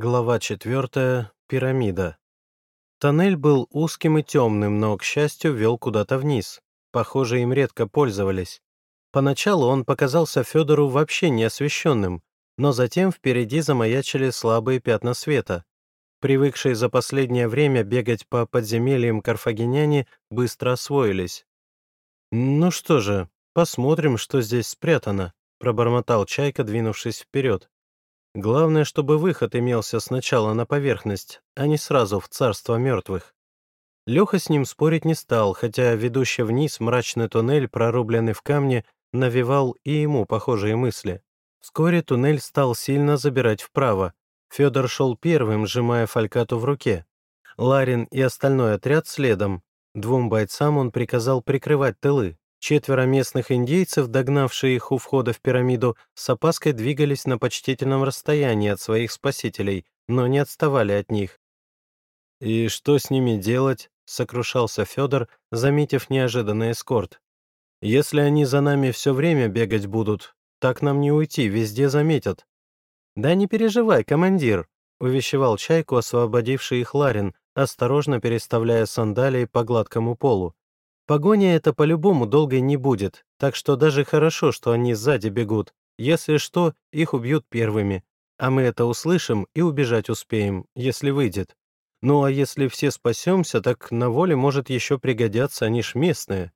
Глава 4. Пирамида. Тоннель был узким и темным, но, к счастью, вел куда-то вниз. Похоже, им редко пользовались. Поначалу он показался Федору вообще неосвещенным, но затем впереди замаячили слабые пятна света. Привыкшие за последнее время бегать по подземельям карфагеняне быстро освоились. «Ну что же, посмотрим, что здесь спрятано», — пробормотал Чайка, двинувшись вперед. Главное, чтобы выход имелся сначала на поверхность, а не сразу в царство мертвых. Леха с ним спорить не стал, хотя ведущий вниз мрачный туннель, прорубленный в камне, навевал и ему похожие мысли. Вскоре туннель стал сильно забирать вправо. Федор шел первым, сжимая фалькату в руке. Ларин и остальной отряд следом. Двум бойцам он приказал прикрывать тылы. Четверо местных индейцев, догнавшие их у входа в пирамиду, с опаской двигались на почтительном расстоянии от своих спасителей, но не отставали от них. «И что с ними делать?» — сокрушался Федор, заметив неожиданный эскорт. «Если они за нами все время бегать будут, так нам не уйти, везде заметят». «Да не переживай, командир», — увещевал Чайку, освободивший их Ларин, осторожно переставляя сандалии по гладкому полу. Погоня это по-любому долгой не будет, так что даже хорошо, что они сзади бегут. Если что, их убьют первыми. А мы это услышим и убежать успеем, если выйдет. Ну а если все спасемся, так на воле может еще пригодятся, они ж местные.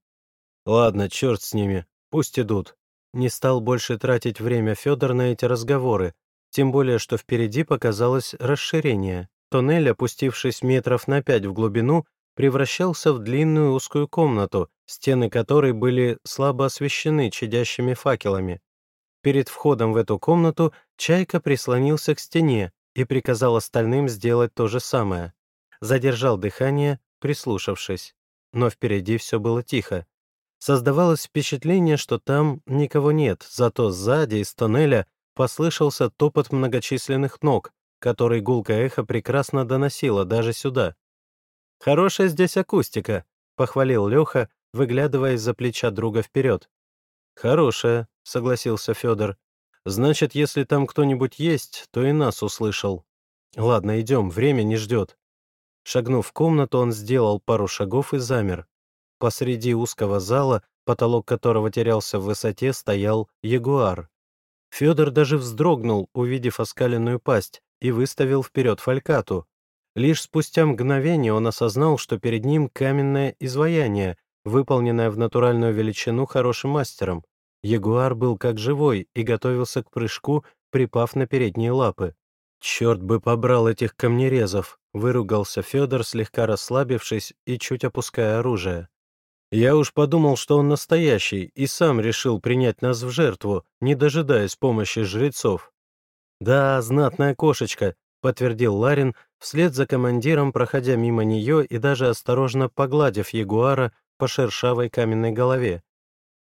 Ладно, черт с ними, пусть идут. Не стал больше тратить время Федор на эти разговоры, тем более, что впереди показалось расширение. Тоннель, опустившись метров на пять в глубину, превращался в длинную узкую комнату, стены которой были слабо освещены чадящими факелами. Перед входом в эту комнату Чайка прислонился к стене и приказал остальным сделать то же самое. Задержал дыхание, прислушавшись. Но впереди все было тихо. Создавалось впечатление, что там никого нет, зато сзади из тоннеля послышался топот многочисленных ног, который гулкое эхо прекрасно доносило даже сюда. «Хорошая здесь акустика», — похвалил Леха, выглядывая из-за плеча друга вперед. «Хорошая», — согласился Федор. «Значит, если там кто-нибудь есть, то и нас услышал. Ладно, идем, время не ждет». Шагнув в комнату, он сделал пару шагов и замер. Посреди узкого зала, потолок которого терялся в высоте, стоял ягуар. Федор даже вздрогнул, увидев оскаленную пасть, и выставил вперед фалькату. Лишь спустя мгновение он осознал, что перед ним каменное изваяние, выполненное в натуральную величину хорошим мастером. Ягуар был как живой и готовился к прыжку, припав на передние лапы. «Черт бы побрал этих камнерезов!» — выругался Федор, слегка расслабившись и чуть опуская оружие. «Я уж подумал, что он настоящий, и сам решил принять нас в жертву, не дожидаясь помощи жрецов». «Да, знатная кошечка», — подтвердил Ларин, вслед за командиром, проходя мимо нее и даже осторожно погладив ягуара по шершавой каменной голове.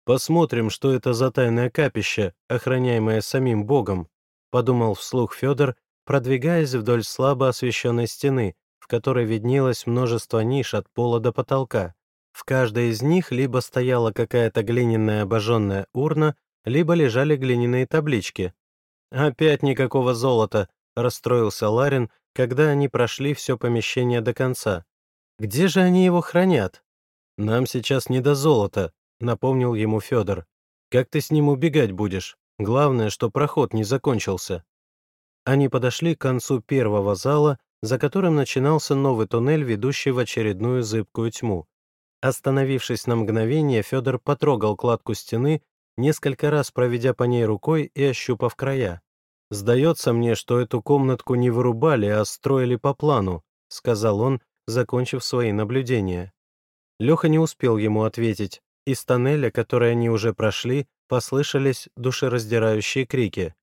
«Посмотрим, что это за тайное капище, охраняемое самим Богом», подумал вслух Федор, продвигаясь вдоль слабо освещенной стены, в которой виднелось множество ниш от пола до потолка. В каждой из них либо стояла какая-то глиняная обожженная урна, либо лежали глиняные таблички. «Опять никакого золота», — расстроился Ларин, когда они прошли все помещение до конца. «Где же они его хранят?» «Нам сейчас не до золота», — напомнил ему Федор. «Как ты с ним убегать будешь? Главное, что проход не закончился». Они подошли к концу первого зала, за которым начинался новый туннель, ведущий в очередную зыбкую тьму. Остановившись на мгновение, Федор потрогал кладку стены, несколько раз проведя по ней рукой и ощупав края. «Сдается мне, что эту комнатку не вырубали, а строили по плану», — сказал он, закончив свои наблюдения. Леха не успел ему ответить. Из тоннеля, который они уже прошли, послышались душераздирающие крики.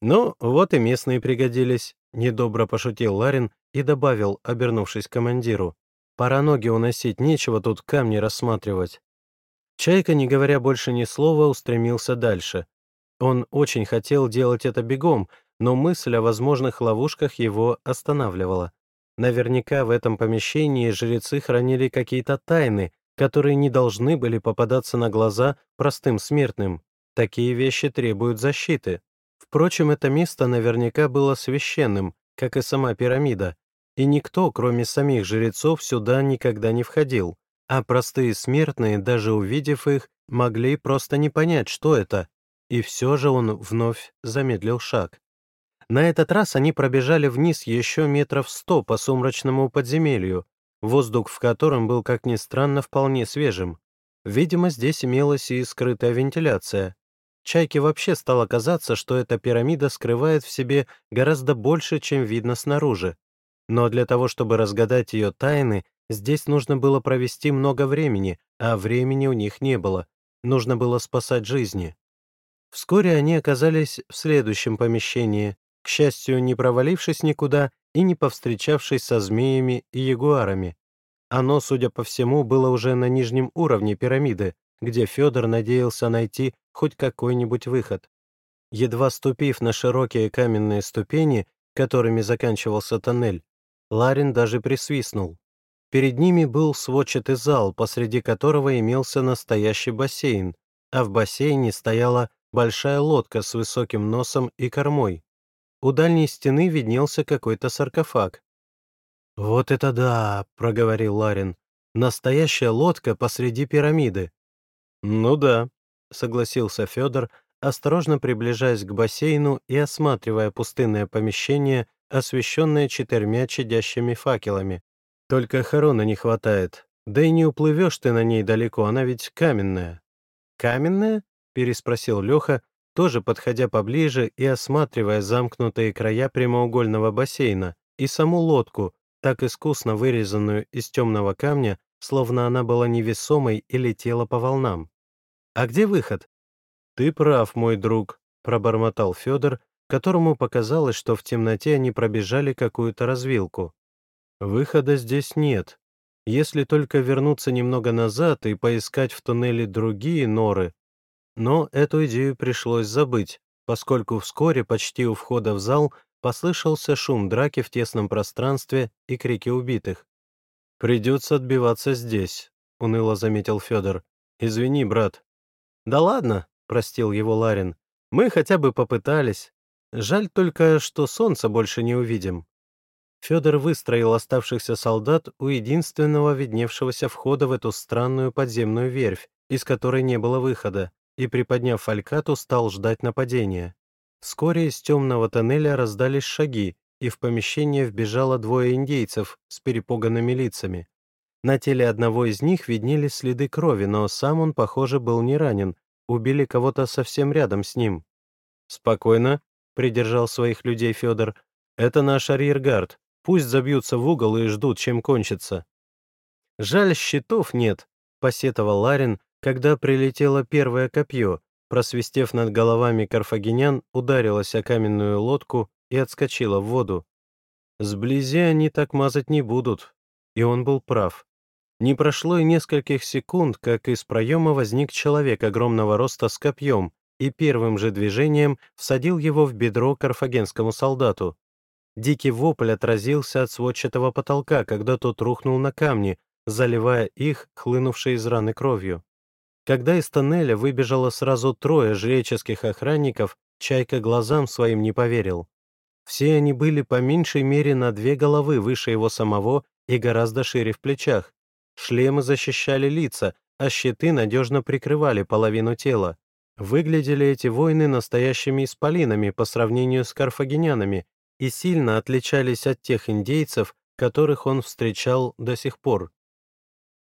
«Ну, вот и местные пригодились», — недобро пошутил Ларин и добавил, обернувшись к командиру. «Пора ноги уносить, нечего тут камни рассматривать». Чайка, не говоря больше ни слова, устремился дальше. Он очень хотел делать это бегом, но мысль о возможных ловушках его останавливала. Наверняка в этом помещении жрецы хранили какие-то тайны, которые не должны были попадаться на глаза простым смертным. Такие вещи требуют защиты. Впрочем, это место наверняка было священным, как и сама пирамида, и никто, кроме самих жрецов, сюда никогда не входил, а простые смертные, даже увидев их, могли просто не понять, что это, и все же он вновь замедлил шаг. На этот раз они пробежали вниз еще метров сто по сумрачному подземелью, воздух в котором был, как ни странно, вполне свежим. Видимо, здесь имелась и скрытая вентиляция. Чайке вообще стало казаться, что эта пирамида скрывает в себе гораздо больше, чем видно снаружи. Но для того, чтобы разгадать ее тайны, здесь нужно было провести много времени, а времени у них не было. Нужно было спасать жизни. Вскоре они оказались в следующем помещении, к счастью, не провалившись никуда и не повстречавшись со змеями и ягуарами. Оно, судя по всему, было уже на нижнем уровне пирамиды, где Федор надеялся найти хоть какой-нибудь выход. Едва ступив на широкие каменные ступени, которыми заканчивался тоннель, Ларин даже присвистнул. Перед ними был сводчатый зал, посреди которого имелся настоящий бассейн, а в бассейне стояла большая лодка с высоким носом и кормой. У дальней стены виднелся какой-то саркофаг. «Вот это да!» — проговорил Ларин. «Настоящая лодка посреди пирамиды». «Ну да», — согласился Федор, осторожно приближаясь к бассейну и осматривая пустынное помещение, освещенное четырьмя чадящими факелами. «Только хорона не хватает. Да и не уплывешь ты на ней далеко, она ведь каменная». «Каменная?» — переспросил Леха, тоже подходя поближе и осматривая замкнутые края прямоугольного бассейна и саму лодку, так искусно вырезанную из темного камня, словно она была невесомой и летела по волнам. «А где выход?» «Ты прав, мой друг», — пробормотал Федор, которому показалось, что в темноте они пробежали какую-то развилку. «Выхода здесь нет. Если только вернуться немного назад и поискать в туннеле другие норы». Но эту идею пришлось забыть, поскольку вскоре почти у входа в зал послышался шум драки в тесном пространстве и крики убитых. «Придется отбиваться здесь», — уныло заметил Федор. «Извини, брат». «Да ладно», — простил его Ларин. «Мы хотя бы попытались. Жаль только, что солнца больше не увидим». Федор выстроил оставшихся солдат у единственного видневшегося входа в эту странную подземную верфь, из которой не было выхода, и, приподняв фалькату, стал ждать нападения. Вскоре из темного тоннеля раздались шаги, и в помещение вбежало двое индейцев с перепуганными лицами. На теле одного из них виднелись следы крови, но сам он, похоже, был не ранен, убили кого-то совсем рядом с ним. «Спокойно», — придержал своих людей Федор, — «это наш арьергард, пусть забьются в угол и ждут, чем кончится». «Жаль, щитов нет», — посетовал Ларин, когда прилетело первое копье, просвистев над головами карфагенян, ударилась о каменную лодку и отскочила в воду. Сблизи они так мазать не будут. И он был прав. Не прошло и нескольких секунд, как из проема возник человек огромного роста с копьем и первым же движением всадил его в бедро карфагенскому солдату. Дикий вопль отразился от сводчатого потолка, когда тот рухнул на камни, заливая их, хлынувшей из раны кровью. Когда из тоннеля выбежало сразу трое жреческих охранников, Чайка глазам своим не поверил. Все они были по меньшей мере на две головы выше его самого и гораздо шире в плечах. Шлемы защищали лица, а щиты надежно прикрывали половину тела. Выглядели эти воины настоящими исполинами по сравнению с карфагенянами и сильно отличались от тех индейцев, которых он встречал до сих пор.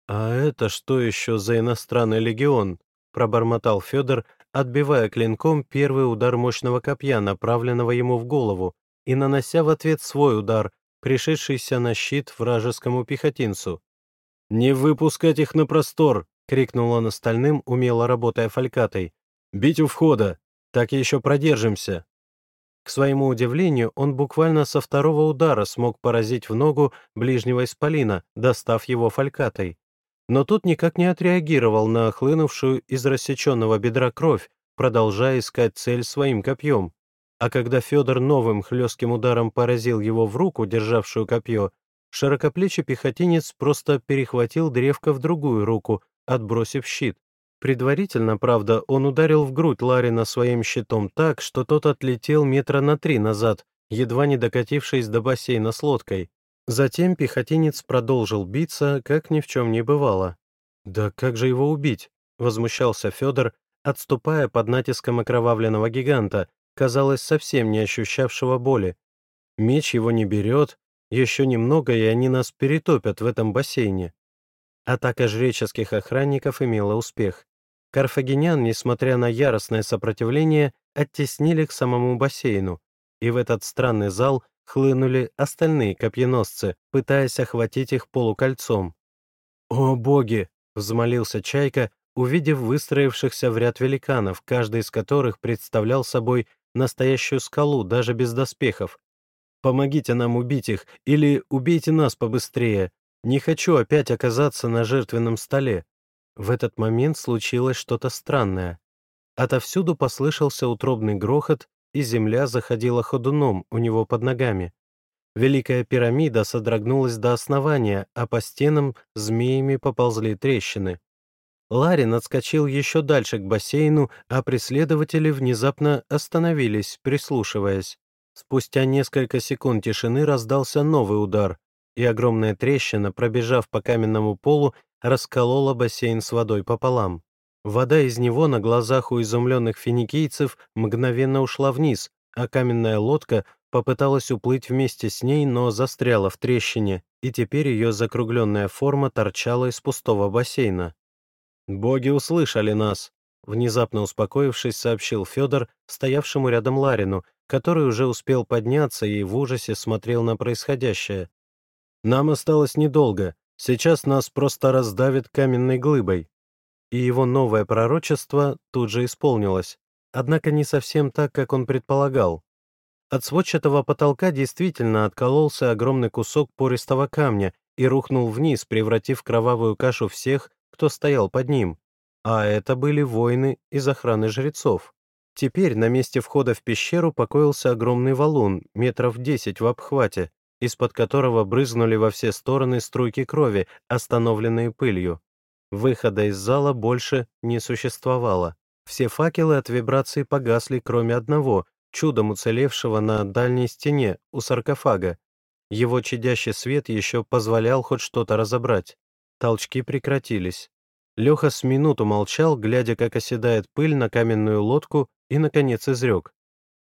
«А это что еще за иностранный легион?» — пробормотал Федор, отбивая клинком первый удар мощного копья, направленного ему в голову, и нанося в ответ свой удар, пришедшийся на щит вражескому пехотинцу. «Не выпускать их на простор!» — крикнул он остальным, умело работая фалькатой. «Бить у входа! Так еще продержимся!» К своему удивлению, он буквально со второго удара смог поразить в ногу ближнего исполина, достав его фалькатой. Но тот никак не отреагировал на хлынувшую из рассеченного бедра кровь, продолжая искать цель своим копьем. А когда Федор новым хлестким ударом поразил его в руку, державшую копье, Широкоплечий пехотинец просто перехватил древко в другую руку, отбросив щит. Предварительно, правда, он ударил в грудь Ларина своим щитом так, что тот отлетел метра на три назад, едва не докатившись до бассейна с лодкой. Затем пехотинец продолжил биться, как ни в чем не бывало. «Да как же его убить?» — возмущался Федор, отступая под натиском окровавленного гиганта, казалось, совсем не ощущавшего боли. Меч его не берет, еще немного, и они нас перетопят в этом бассейне. Атака жреческих охранников имела успех. Карфагенян, несмотря на яростное сопротивление, оттеснили к самому бассейну, и в этот странный зал хлынули остальные копьеносцы, пытаясь охватить их полукольцом. «О боги!» — взмолился Чайка, увидев выстроившихся в ряд великанов, каждый из которых представлял собой настоящую скалу, даже без доспехов. «Помогите нам убить их, или убейте нас побыстрее. Не хочу опять оказаться на жертвенном столе». В этот момент случилось что-то странное. Отовсюду послышался утробный грохот, и земля заходила ходуном у него под ногами. Великая пирамида содрогнулась до основания, а по стенам змеями поползли трещины. Ларин отскочил еще дальше к бассейну, а преследователи внезапно остановились, прислушиваясь. Спустя несколько секунд тишины раздался новый удар, и огромная трещина, пробежав по каменному полу, расколола бассейн с водой пополам. Вода из него на глазах у изумленных финикийцев мгновенно ушла вниз, а каменная лодка попыталась уплыть вместе с ней, но застряла в трещине, и теперь ее закругленная форма торчала из пустого бассейна. «Боги услышали нас», — внезапно успокоившись, сообщил Федор, стоявшему рядом Ларину, который уже успел подняться и в ужасе смотрел на происходящее. «Нам осталось недолго. Сейчас нас просто раздавит каменной глыбой». И его новое пророчество тут же исполнилось, однако не совсем так, как он предполагал. От сводчатого потолка действительно откололся огромный кусок пористого камня и рухнул вниз, превратив кровавую кашу всех, кто стоял под ним, а это были воины из охраны жрецов. Теперь на месте входа в пещеру покоился огромный валун, метров десять в обхвате, из-под которого брызнули во все стороны струйки крови, остановленные пылью. Выхода из зала больше не существовало. Все факелы от вибрации погасли, кроме одного, чудом уцелевшего на дальней стене, у саркофага. Его чадящий свет еще позволял хоть что-то разобрать. Толчки прекратились. Леха с минуту молчал, глядя, как оседает пыль на каменную лодку, и, наконец, изрек.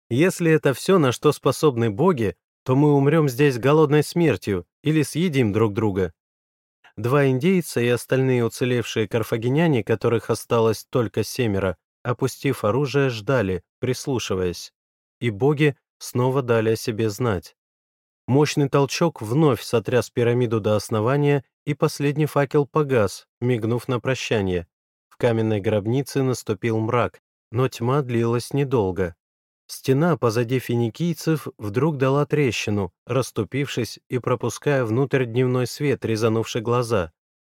«Если это все, на что способны боги, то мы умрем здесь голодной смертью или съедим друг друга». Два индейца и остальные уцелевшие карфагеняне, которых осталось только семеро, опустив оружие, ждали, прислушиваясь. И боги снова дали о себе знать. Мощный толчок вновь сотряс пирамиду до основания, и последний факел погас, мигнув на прощание. В каменной гробнице наступил мрак, но тьма длилась недолго. Стена позади финикийцев вдруг дала трещину, расступившись и пропуская внутрь дневной свет, резанувший глаза.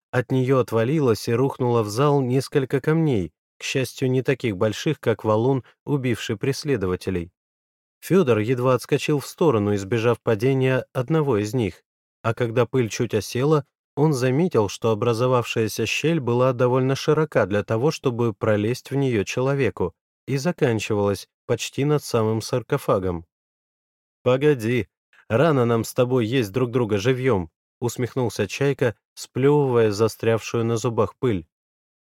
От нее отвалилось и рухнуло в зал несколько камней, к счастью, не таких больших, как валун, убивший преследователей. Федор едва отскочил в сторону, избежав падения одного из них, а когда пыль чуть осела, он заметил, что образовавшаяся щель была довольно широка для того, чтобы пролезть в нее человеку, и заканчивалась почти над самым саркофагом. «Погоди, рано нам с тобой есть друг друга живьем», усмехнулся Чайка, сплевывая застрявшую на зубах пыль.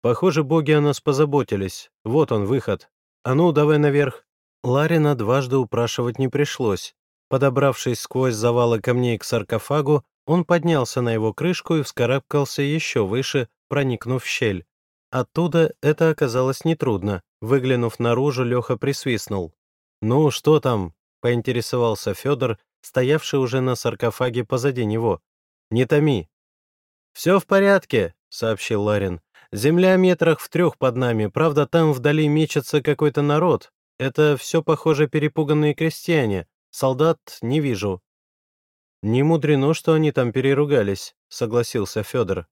«Похоже, боги о нас позаботились. Вот он, выход. А ну, давай наверх». Ларина дважды упрашивать не пришлось. Подобравшись сквозь завалы камней к саркофагу, он поднялся на его крышку и вскарабкался еще выше, проникнув в щель. Оттуда это оказалось нетрудно. Выглянув наружу, Леха присвистнул. «Ну, что там?» — поинтересовался Федор, стоявший уже на саркофаге позади него. «Не томи». «Все в порядке», — сообщил Ларин. «Земля метрах в трех под нами, правда, там вдали мечется какой-то народ. Это все, похоже, перепуганные крестьяне. Солдат не вижу. «Не мудрено, что они там переругались», — согласился Федор.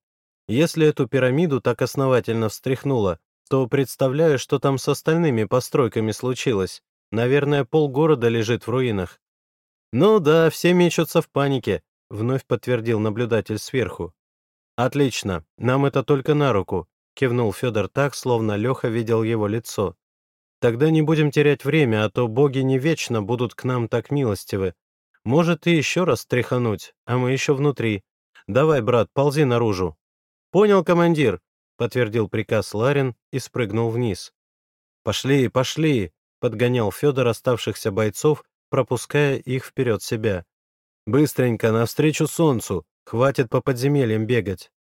«Если эту пирамиду так основательно встряхнуло, то представляю, что там с остальными постройками случилось. Наверное, полгорода лежит в руинах». «Ну да, все мечутся в панике», — вновь подтвердил наблюдатель сверху. «Отлично, нам это только на руку», — кивнул Федор так, словно Леха видел его лицо. Тогда не будем терять время, а то боги не вечно будут к нам так милостивы. Может, и еще раз тряхануть, а мы еще внутри. Давай, брат, ползи наружу». «Понял, командир», — подтвердил приказ Ларин и спрыгнул вниз. «Пошли, пошли», — подгонял Федор оставшихся бойцов, пропуская их вперед себя. «Быстренько, навстречу солнцу, хватит по подземельям бегать».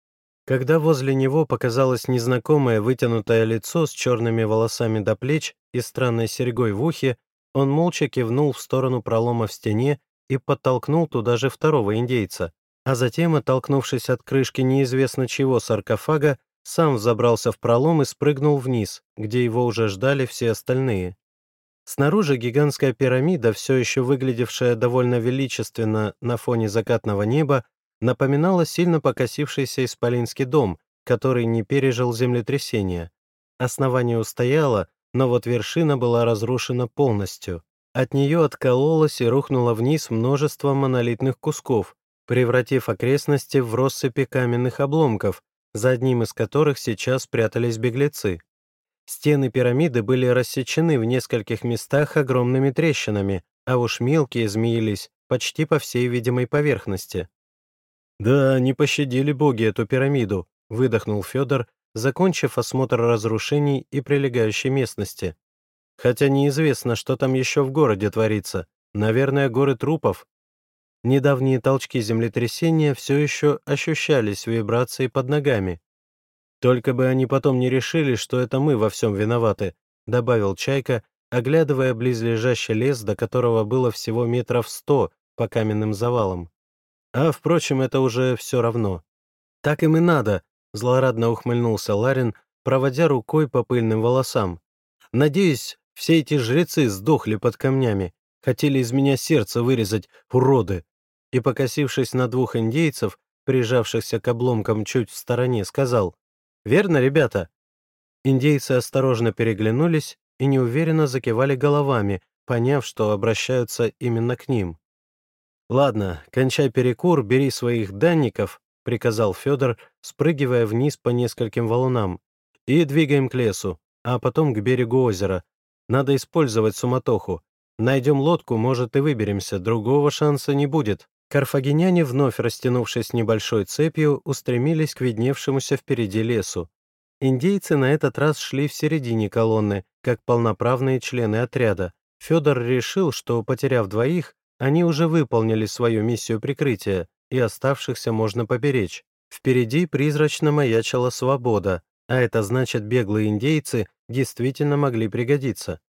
Когда возле него показалось незнакомое вытянутое лицо с черными волосами до плеч и странной серьгой в ухе, он молча кивнул в сторону пролома в стене и подтолкнул туда же второго индейца, а затем, оттолкнувшись от крышки неизвестно чего саркофага, сам взобрался в пролом и спрыгнул вниз, где его уже ждали все остальные. Снаружи гигантская пирамида, все еще выглядевшая довольно величественно на фоне закатного неба, напоминала сильно покосившийся исполинский дом, который не пережил землетрясения. Основание устояло, но вот вершина была разрушена полностью. От нее откололось и рухнуло вниз множество монолитных кусков, превратив окрестности в россыпи каменных обломков, за одним из которых сейчас прятались беглецы. Стены пирамиды были рассечены в нескольких местах огромными трещинами, а уж мелкие змеились почти по всей видимой поверхности. «Да, не пощадили боги эту пирамиду», — выдохнул Федор, закончив осмотр разрушений и прилегающей местности. Хотя неизвестно, что там еще в городе творится. Наверное, горы трупов. Недавние толчки землетрясения все еще ощущались вибрации под ногами. «Только бы они потом не решили, что это мы во всем виноваты», добавил Чайка, оглядывая близлежащий лес, до которого было всего метров сто по каменным завалам. А, впрочем, это уже все равно. «Так им и надо», — злорадно ухмыльнулся Ларин, проводя рукой по пыльным волосам. «Надеюсь, все эти жрецы сдохли под камнями, хотели из меня сердце вырезать, уроды и, покосившись на двух индейцев, прижавшихся к обломкам чуть в стороне, сказал «Верно, ребята?» Индейцы осторожно переглянулись и неуверенно закивали головами, поняв, что обращаются именно к ним. «Ладно, кончай перекур, бери своих данников», — приказал Федор, спрыгивая вниз по нескольким валунам, «и двигаем к лесу, а потом к берегу озера. Надо использовать суматоху. Найдем лодку, может, и выберемся, другого шанса не будет». Карфагеняне, вновь растянувшись небольшой цепью, устремились к видневшемуся впереди лесу. Индейцы на этот раз шли в середине колонны, как полноправные члены отряда. Федор решил, что, потеряв двоих, они уже выполнили свою миссию прикрытия, и оставшихся можно поберечь. Впереди призрачно маячила свобода, а это значит, беглые индейцы действительно могли пригодиться.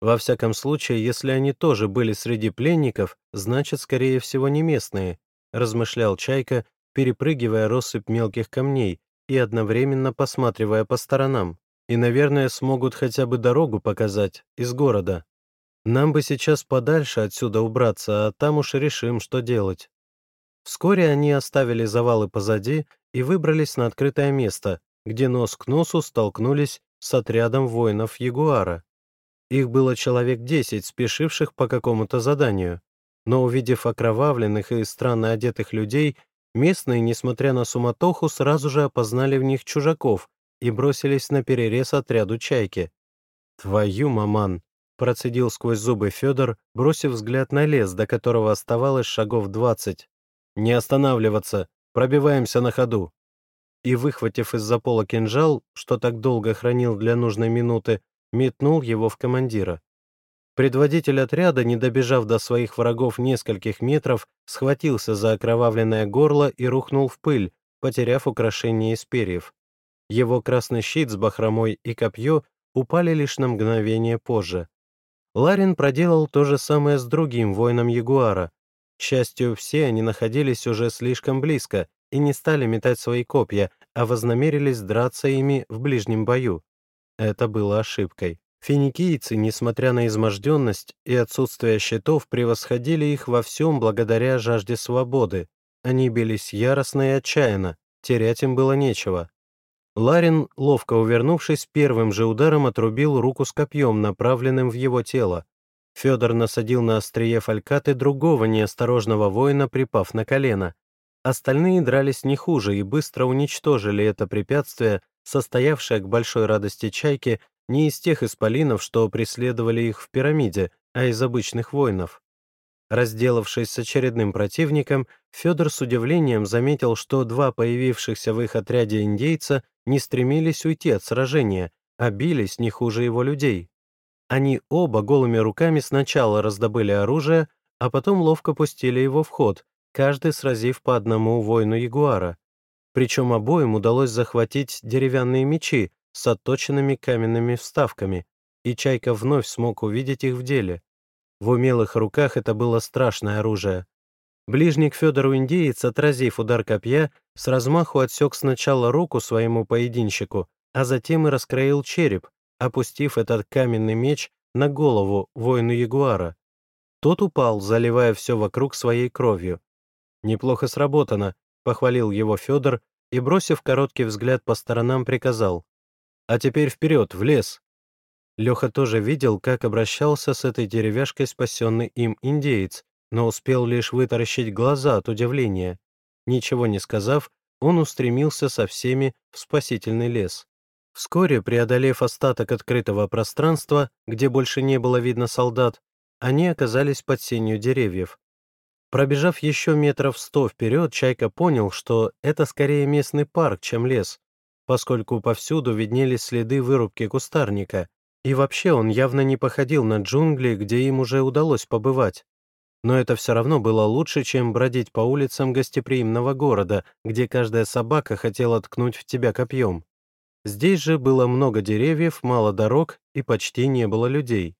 Во всяком случае, если они тоже были среди пленников, значит, скорее всего, не местные, размышлял Чайка, перепрыгивая россыпь мелких камней и одновременно посматривая по сторонам. И, наверное, смогут хотя бы дорогу показать из города. Нам бы сейчас подальше отсюда убраться, а там уж решим, что делать. Вскоре они оставили завалы позади и выбрались на открытое место, где нос к носу столкнулись с отрядом воинов Ягуара. Их было человек десять, спешивших по какому-то заданию. Но увидев окровавленных и странно одетых людей, местные, несмотря на суматоху, сразу же опознали в них чужаков и бросились на перерез отряду «Чайки». «Твою, маман!» — процедил сквозь зубы Федор, бросив взгляд на лес, до которого оставалось шагов двадцать. «Не останавливаться! Пробиваемся на ходу!» И, выхватив из-за пола кинжал, что так долго хранил для нужной минуты, метнул его в командира. Предводитель отряда, не добежав до своих врагов нескольких метров, схватился за окровавленное горло и рухнул в пыль, потеряв украшение из перьев. Его красный щит с бахромой и копье упали лишь на мгновение позже. Ларин проделал то же самое с другим воином Ягуара. К счастью, все они находились уже слишком близко и не стали метать свои копья, а вознамерились драться ими в ближнем бою. Это было ошибкой. Финикийцы, несмотря на изможденность и отсутствие щитов, превосходили их во всем благодаря жажде свободы. Они бились яростно и отчаянно, терять им было нечего. Ларин, ловко увернувшись, первым же ударом отрубил руку с копьем, направленным в его тело. Федор насадил на острие фалькаты другого неосторожного воина, припав на колено. Остальные дрались не хуже и быстро уничтожили это препятствие, состоявшее к большой радости чайки не из тех исполинов, что преследовали их в пирамиде, а из обычных воинов. Разделавшись с очередным противником, Федор с удивлением заметил, что два появившихся в их отряде индейца не стремились уйти от сражения, а бились не хуже его людей. Они оба голыми руками сначала раздобыли оружие, а потом ловко пустили его в ход, каждый сразив по одному воину ягуара. Причем обоим удалось захватить деревянные мечи с отточенными каменными вставками, и Чайка вновь смог увидеть их в деле. В умелых руках это было страшное оружие. Ближний к Федору индеец, отразив удар копья, с размаху отсек сначала руку своему поединщику, а затем и раскроил череп, опустив этот каменный меч на голову воину Ягуара. Тот упал, заливая все вокруг своей кровью. «Неплохо сработано», — похвалил его Федор и, бросив короткий взгляд по сторонам, приказал. «А теперь вперед, в лес!» Леха тоже видел, как обращался с этой деревяшкой спасенный им индеец, но успел лишь вытаращить глаза от удивления. Ничего не сказав, он устремился со всеми в спасительный лес. Вскоре, преодолев остаток открытого пространства, где больше не было видно солдат, они оказались под сенью деревьев. Пробежав еще метров сто вперед, Чайка понял, что это скорее местный парк, чем лес, поскольку повсюду виднелись следы вырубки кустарника, и вообще он явно не походил на джунгли, где им уже удалось побывать. Но это все равно было лучше, чем бродить по улицам гостеприимного города, где каждая собака хотела ткнуть в тебя копьем. Здесь же было много деревьев, мало дорог и почти не было людей.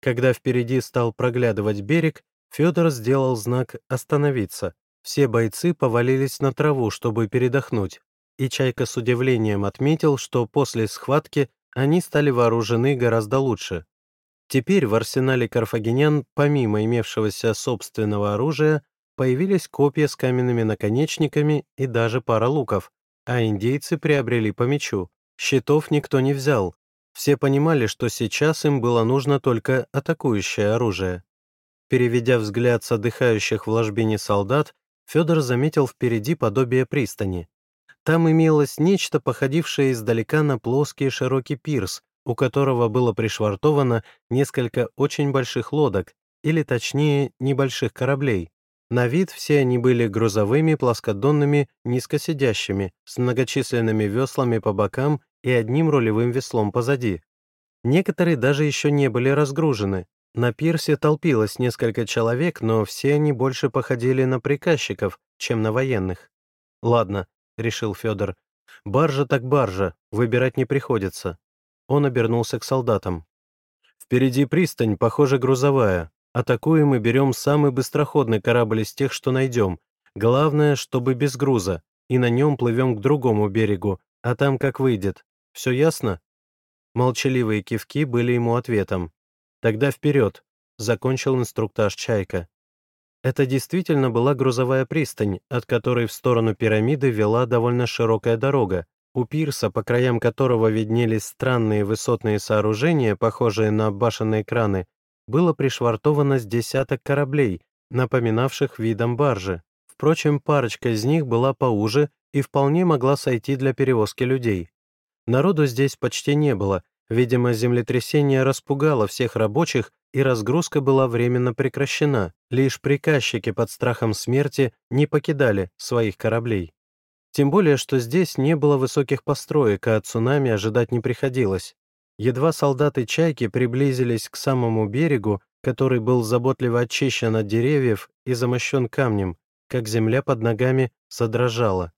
Когда впереди стал проглядывать берег, Федор сделал знак «Остановиться». Все бойцы повалились на траву, чтобы передохнуть, и Чайка с удивлением отметил, что после схватки они стали вооружены гораздо лучше. Теперь в арсенале карфагенян, помимо имевшегося собственного оружия, появились копья с каменными наконечниками и даже пара луков, а индейцы приобрели по мечу. Щитов никто не взял. Все понимали, что сейчас им было нужно только атакующее оружие. Переведя взгляд с отдыхающих в ложбине солдат, Федор заметил впереди подобие пристани. Там имелось нечто, походившее издалека на плоский широкий пирс, у которого было пришвартовано несколько очень больших лодок, или точнее, небольших кораблей. На вид все они были грузовыми, плоскодонными, низкосидящими, с многочисленными веслами по бокам и одним рулевым веслом позади. Некоторые даже еще не были разгружены. На пирсе толпилось несколько человек, но все они больше походили на приказчиков, чем на военных. Ладно, решил Федор. «Баржа так баржа, выбирать не приходится». Он обернулся к солдатам. «Впереди пристань, похоже, грузовая. Атакуем и берем самый быстроходный корабль из тех, что найдем. Главное, чтобы без груза, и на нем плывем к другому берегу, а там как выйдет. Все ясно?» Молчаливые кивки были ему ответом. «Тогда вперед!» — закончил инструктаж «Чайка». Это действительно была грузовая пристань, от которой в сторону пирамиды вела довольно широкая дорога, у пирса, по краям которого виднелись странные высотные сооружения, похожие на башенные краны, было пришвартовано с десяток кораблей, напоминавших видом баржи. Впрочем, парочка из них была поуже и вполне могла сойти для перевозки людей. Народу здесь почти не было, видимо, землетрясение распугало всех рабочих и разгрузка была временно прекращена, лишь приказчики под страхом смерти не покидали своих кораблей. Тем более, что здесь не было высоких построек, а от цунами ожидать не приходилось. Едва солдаты «Чайки» приблизились к самому берегу, который был заботливо очищен от деревьев и замощен камнем, как земля под ногами задрожала.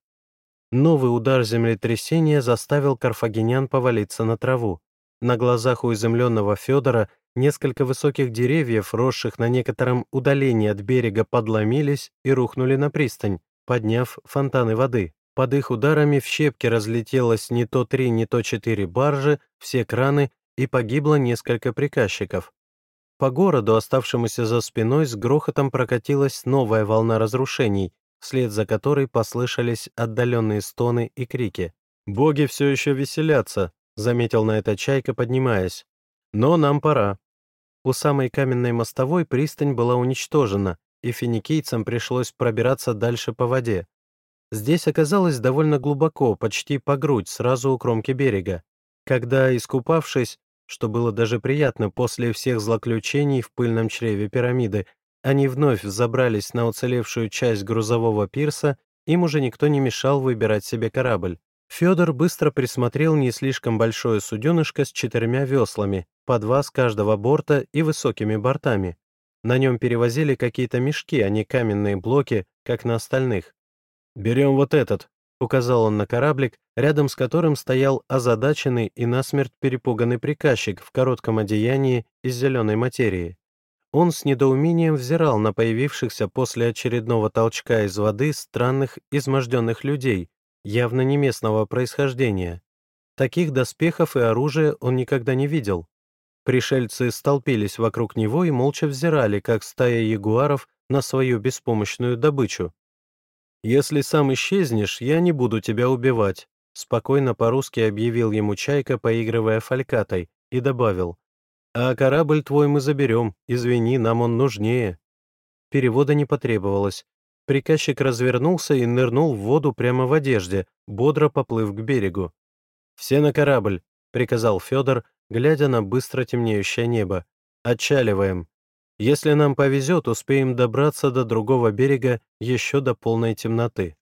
Новый удар землетрясения заставил карфагенян повалиться на траву. На глазах у изумленного Федора Несколько высоких деревьев, росших на некотором удалении от берега, подломились и рухнули на пристань, подняв фонтаны воды. Под их ударами в щепки разлетелось не то три, не то четыре баржи, все краны, и погибло несколько приказчиков. По городу, оставшемуся за спиной, с грохотом прокатилась новая волна разрушений, вслед за которой послышались отдаленные стоны и крики. «Боги все еще веселятся», — заметил на это Чайка, поднимаясь. «Но нам пора». У самой каменной мостовой пристань была уничтожена, и финикийцам пришлось пробираться дальше по воде. Здесь оказалось довольно глубоко, почти по грудь, сразу у кромки берега. Когда, искупавшись, что было даже приятно после всех злоключений в пыльном чреве пирамиды, они вновь взобрались на уцелевшую часть грузового пирса, им уже никто не мешал выбирать себе корабль. Федор быстро присмотрел не слишком большое суденышко с четырьмя веслами, по два с каждого борта и высокими бортами. На нем перевозили какие-то мешки, а не каменные блоки, как на остальных. «Берем вот этот», — указал он на кораблик, рядом с которым стоял озадаченный и насмерть перепуганный приказчик в коротком одеянии из зеленой материи. Он с недоумением взирал на появившихся после очередного толчка из воды странных, изможденных людей, явно не местного происхождения. Таких доспехов и оружия он никогда не видел. Пришельцы столпились вокруг него и молча взирали, как стая ягуаров, на свою беспомощную добычу. «Если сам исчезнешь, я не буду тебя убивать», спокойно по-русски объявил ему Чайка, поигрывая фалькатой, и добавил, «А корабль твой мы заберем, извини, нам он нужнее». Перевода не потребовалось. Приказчик развернулся и нырнул в воду прямо в одежде, бодро поплыв к берегу. «Все на корабль», — приказал Федор, глядя на быстро темнеющее небо. «Отчаливаем. Если нам повезет, успеем добраться до другого берега еще до полной темноты».